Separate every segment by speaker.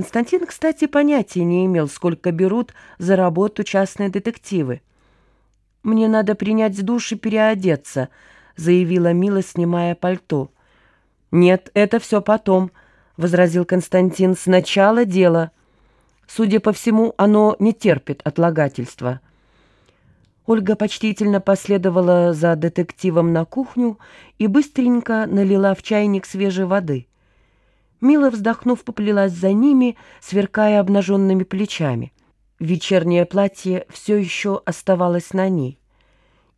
Speaker 1: Константин, кстати, понятия не имел, сколько берут за работу частные детективы. «Мне надо принять душ и переодеться», — заявила Мила, снимая пальто. «Нет, это все потом», — возразил Константин. «Сначала дело. Судя по всему, оно не терпит отлагательства». Ольга почтительно последовала за детективом на кухню и быстренько налила в чайник свежей воды. Мила, вздохнув, поплелась за ними, сверкая обнаженными плечами. Вечернее платье все еще оставалось на ней.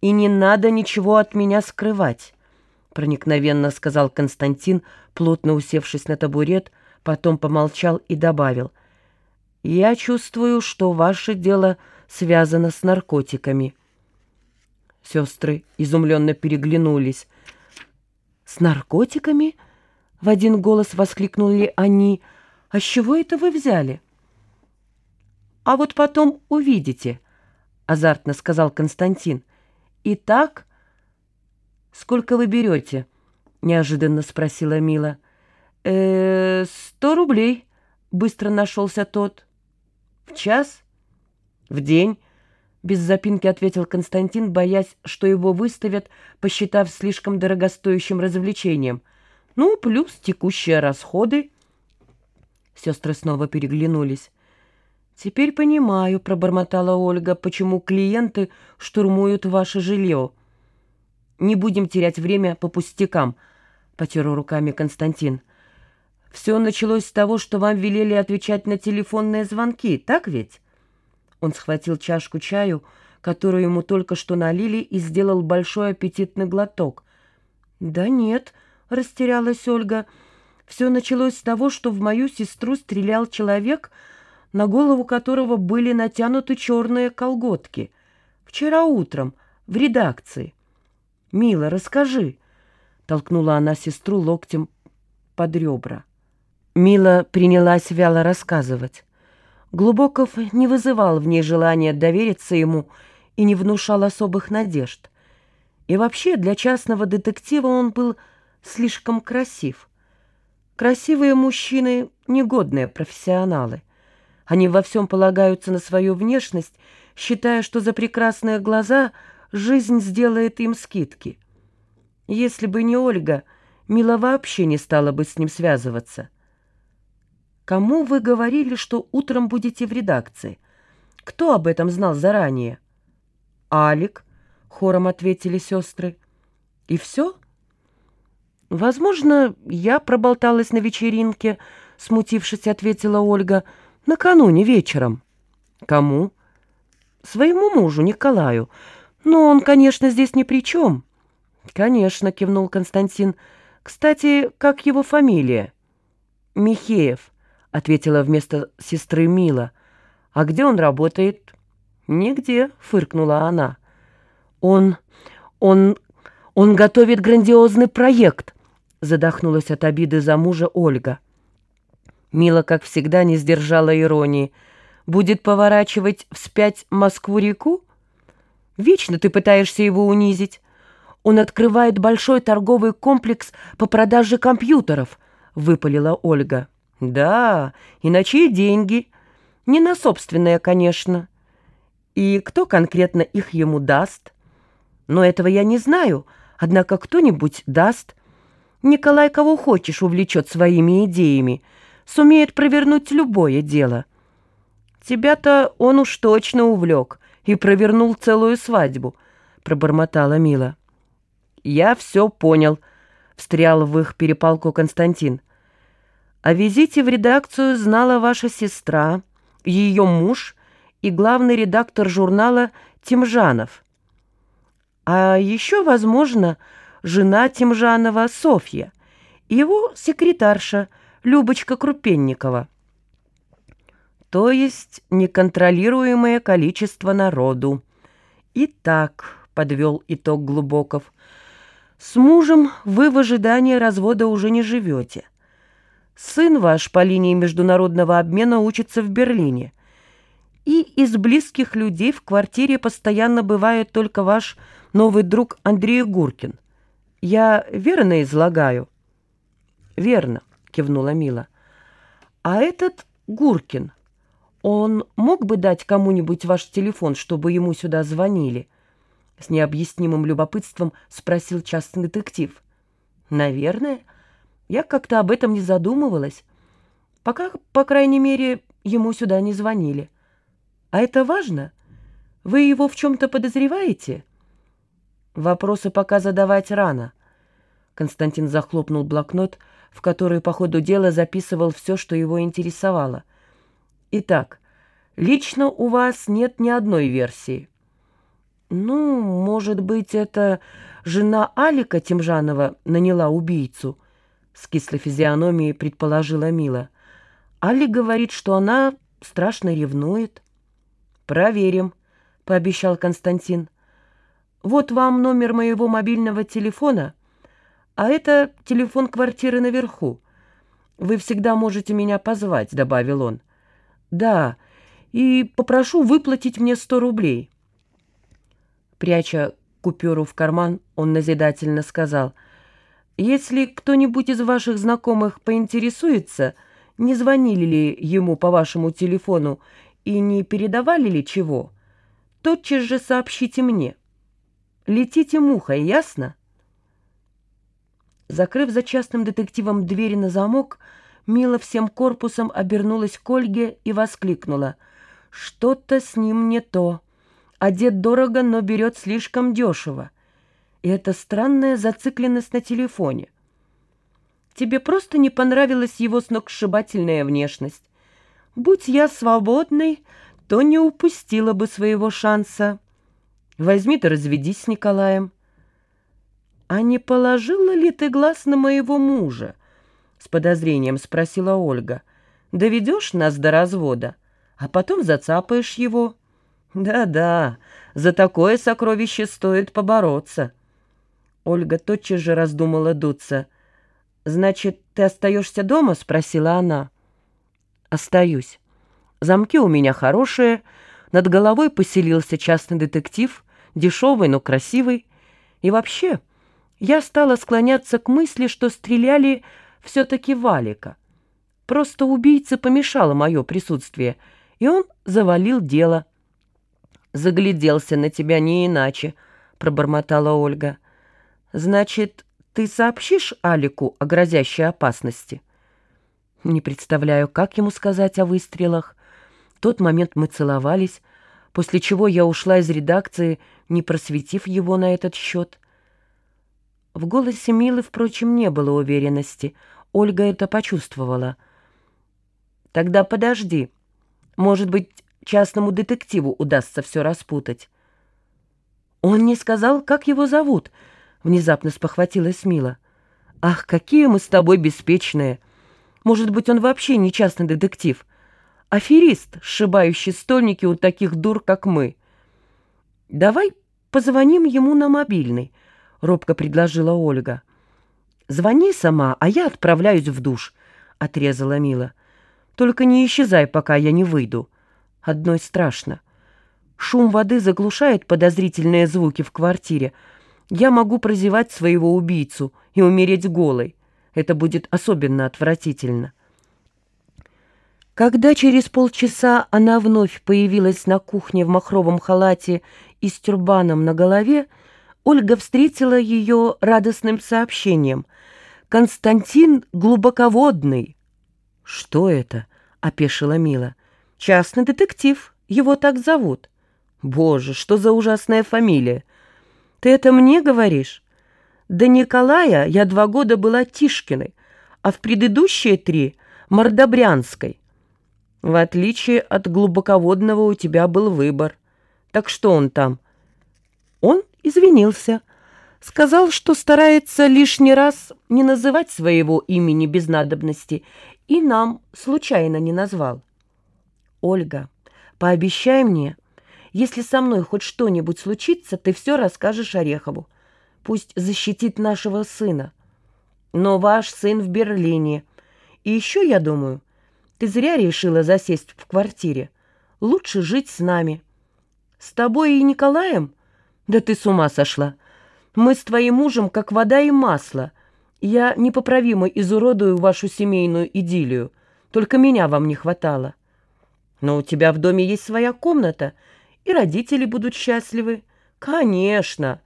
Speaker 1: «И не надо ничего от меня скрывать», — проникновенно сказал Константин, плотно усевшись на табурет, потом помолчал и добавил. «Я чувствую, что ваше дело связано с наркотиками». Сестры изумленно переглянулись. «С наркотиками?» — в один голос воскликнули они. «А с чего это вы взяли?» «А вот потом увидите», — азартно сказал Константин. «Итак, сколько вы берете?» — неожиданно спросила Мила. «Э, сто рублей», — быстро нашелся тот. «В час? В день?» Без запинки ответил Константин, боясь, что его выставят, посчитав слишком дорогостоящим развлечением. «Ну, плюс текущие расходы». Сестры снова переглянулись. «Теперь понимаю», — пробормотала Ольга, «почему клиенты штурмуют ваше жилье». «Не будем терять время по пустякам», — потер руками Константин. «Все началось с того, что вам велели отвечать на телефонные звонки, так ведь?» Он схватил чашку чаю, которую ему только что налили, и сделал большой аппетитный глоток. «Да нет», — растерялась Ольга, — «все началось с того, что в мою сестру стрелял человек, на голову которого были натянуты черные колготки. Вчера утром, в редакции». «Мила, расскажи», — толкнула она сестру локтем под ребра. Мила принялась вяло рассказывать. Глубоков не вызывал в ней желания довериться ему и не внушал особых надежд. И вообще для частного детектива он был слишком красив. Красивые мужчины — негодные профессионалы. Они во всем полагаются на свою внешность, считая, что за прекрасные глаза жизнь сделает им скидки. Если бы не Ольга, Мила вообще не стала бы с ним связываться. Кому вы говорили, что утром будете в редакции? Кто об этом знал заранее? Алик, хором ответили сестры. И все? Возможно, я проболталась на вечеринке, смутившись, ответила Ольга, накануне вечером. Кому? Своему мужу, Николаю. Но он, конечно, здесь ни при чем. Конечно, кивнул Константин. Кстати, как его фамилия? Михеев ответила вместо сестры Мила. «А где он работает?» «Нигде», — фыркнула она. «Он... он... он готовит грандиозный проект», — задохнулась от обиды за мужа Ольга. Мила, как всегда, не сдержала иронии. «Будет поворачивать вспять Москву-реку? Вечно ты пытаешься его унизить. Он открывает большой торговый комплекс по продаже компьютеров», — выпалила Ольга. Да, и деньги. Не на собственные, конечно. И кто конкретно их ему даст? Но этого я не знаю, однако кто-нибудь даст. Николай кого хочешь увлечет своими идеями, сумеет провернуть любое дело. Тебя-то он уж точно увлек и провернул целую свадьбу, пробормотала Мила. Я все понял, встрял в их перепалку Константин. О визите в редакцию знала ваша сестра, ее муж и главный редактор журнала Тимжанов. А еще, возможно, жена Тимжанова Софья, его секретарша Любочка Крупенникова. То есть неконтролируемое количество народу. Итак, подвел итог Глубоков, с мужем вы в ожидании развода уже не живете. Сын ваш по линии международного обмена учится в Берлине. И из близких людей в квартире постоянно бывает только ваш новый друг Андрей Гуркин. Я верно излагаю?» «Верно», — кивнула Мила. «А этот Гуркин. Он мог бы дать кому-нибудь ваш телефон, чтобы ему сюда звонили?» С необъяснимым любопытством спросил частный детектив. «Наверное. Я как-то об этом не задумывалась. Пока, по крайней мере, ему сюда не звонили. А это важно? Вы его в чем-то подозреваете?» «Вопросы пока задавать рано». Константин захлопнул блокнот, в который по ходу дела записывал все, что его интересовало. «Итак, лично у вас нет ни одной версии». «Ну, может быть, это жена Алика Тимжанова наняла убийцу?» С кислой физиономией предположила Мила. «Али говорит, что она страшно ревнует». «Проверим», — пообещал Константин. «Вот вам номер моего мобильного телефона, а это телефон квартиры наверху. Вы всегда можете меня позвать», — добавил он. «Да, и попрошу выплатить мне сто рублей». Пряча купюру в карман, он назидательно сказал, «Если кто-нибудь из ваших знакомых поинтересуется, не звонили ли ему по вашему телефону и не передавали ли чего, тотчас же сообщите мне. Летите мухой, ясно?» Закрыв за частным детективом двери на замок, Мила всем корпусом обернулась к Ольге и воскликнула. «Что-то с ним не то» одет дорого, но берет слишком дешево. И это странная зацикленность на телефоне. Тебе просто не понравилась его сногсшибательная внешность. Будь я свободной, то не упустила бы своего шанса. Возьми да разведись с Николаем. А не положила ли ты глаз на моего мужа? С подозрением спросила Ольга. Доведешь нас до развода, а потом зацапаешь его. «Да-да, за такое сокровище стоит побороться». Ольга тотчас же раздумала дуться. «Значит, ты остаешься дома?» — спросила она. «Остаюсь. Замки у меня хорошие, над головой поселился частный детектив, дешевый, но красивый. И вообще, я стала склоняться к мысли, что стреляли все-таки Валика. Просто убийце помешало мое присутствие, и он завалил дело» загляделся на тебя не иначе», — пробормотала Ольга. «Значит, ты сообщишь Алику о грозящей опасности?» Не представляю, как ему сказать о выстрелах. В тот момент мы целовались, после чего я ушла из редакции, не просветив его на этот счет. В голосе Милы, впрочем, не было уверенности. Ольга это почувствовала. «Тогда подожди. Может быть, частному детективу удастся все распутать. «Он не сказал, как его зовут», — внезапно спохватилась Мила. «Ах, какие мы с тобой беспечные! Может быть, он вообще не частный детектив, аферист, сшибающий стольники у таких дур, как мы. Давай позвоним ему на мобильный», — робко предложила Ольга. «Звони сама, а я отправляюсь в душ», — отрезала Мила. «Только не исчезай, пока я не выйду». Одной страшно. Шум воды заглушает подозрительные звуки в квартире. Я могу прозевать своего убийцу и умереть голой. Это будет особенно отвратительно. Когда через полчаса она вновь появилась на кухне в махровом халате и с тюрбаном на голове, Ольга встретила ее радостным сообщением. «Константин глубоководный». «Что это?» — опешила Мила. Частный детектив. Его так зовут. Боже, что за ужасная фамилия. Ты это мне говоришь? До Николая я два года была Тишкиной, а в предыдущие три — Мордобрянской. В отличие от глубоководного у тебя был выбор. Так что он там? Он извинился. Сказал, что старается лишний раз не называть своего имени без надобности, и нам случайно не назвал. «Ольга, пообещай мне, если со мной хоть что-нибудь случится, ты все расскажешь Орехову. Пусть защитит нашего сына. Но ваш сын в Берлине. И еще, я думаю, ты зря решила засесть в квартире. Лучше жить с нами. С тобой и Николаем? Да ты с ума сошла. Мы с твоим мужем как вода и масло. Я непоправимо изуродую вашу семейную идиллию. Только меня вам не хватало. Но у тебя в доме есть своя комната, и родители будут счастливы. Конечно.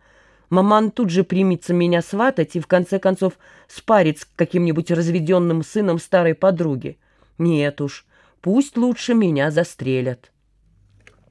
Speaker 1: Маман тут же примется меня сватать и, в конце концов, спарит с каким-нибудь разведенным сыном старой подруги. Нет уж, пусть лучше меня застрелят».